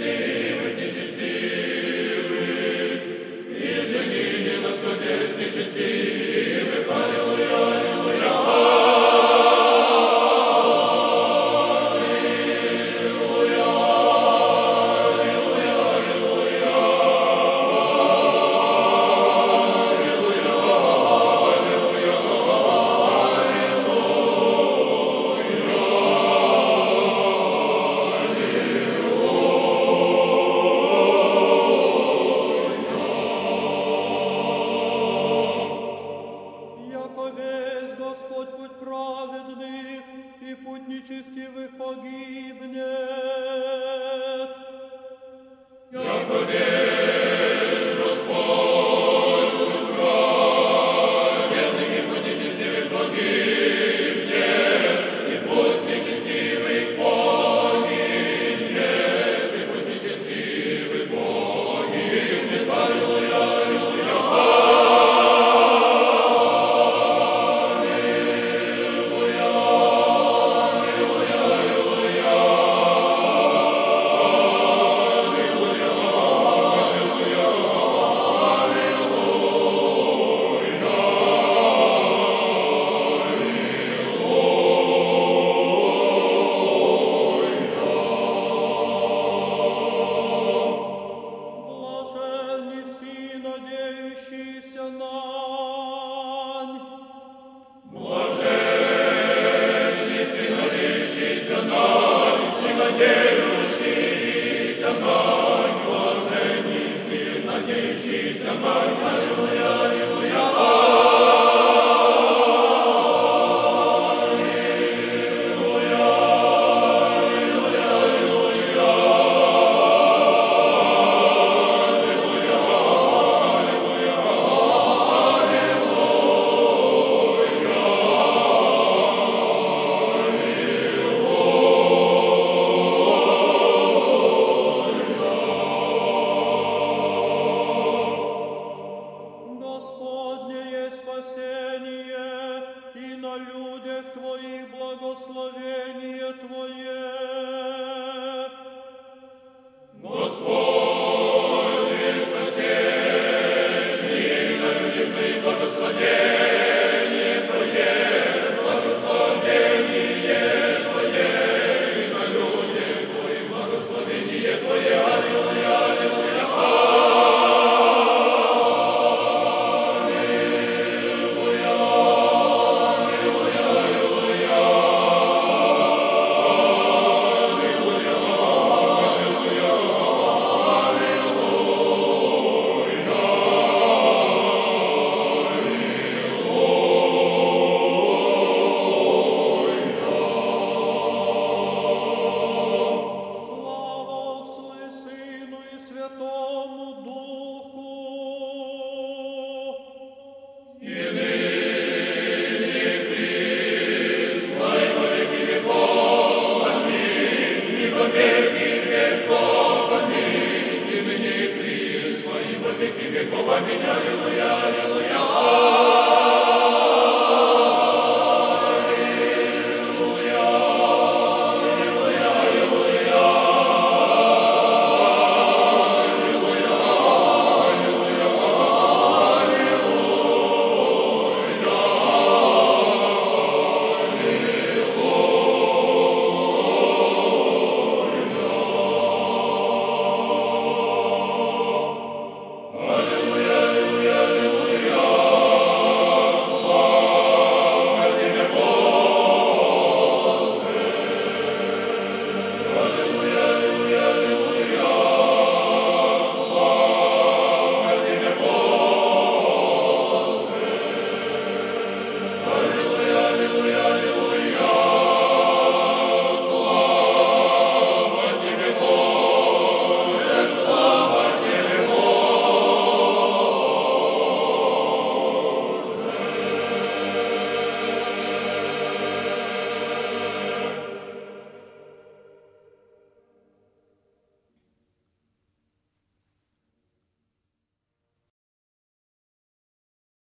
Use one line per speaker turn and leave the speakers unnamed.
Christi. Liebe vergibnet. Ja, Amen. Аминь, аллилуйя, аллилуйя,